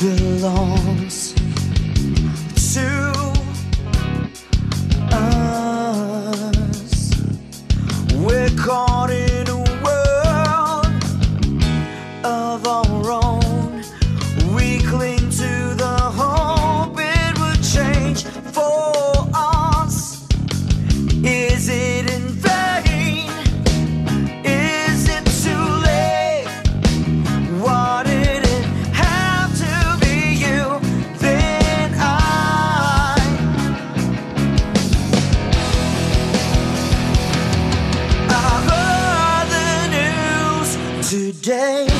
belongs to us. We're called. today.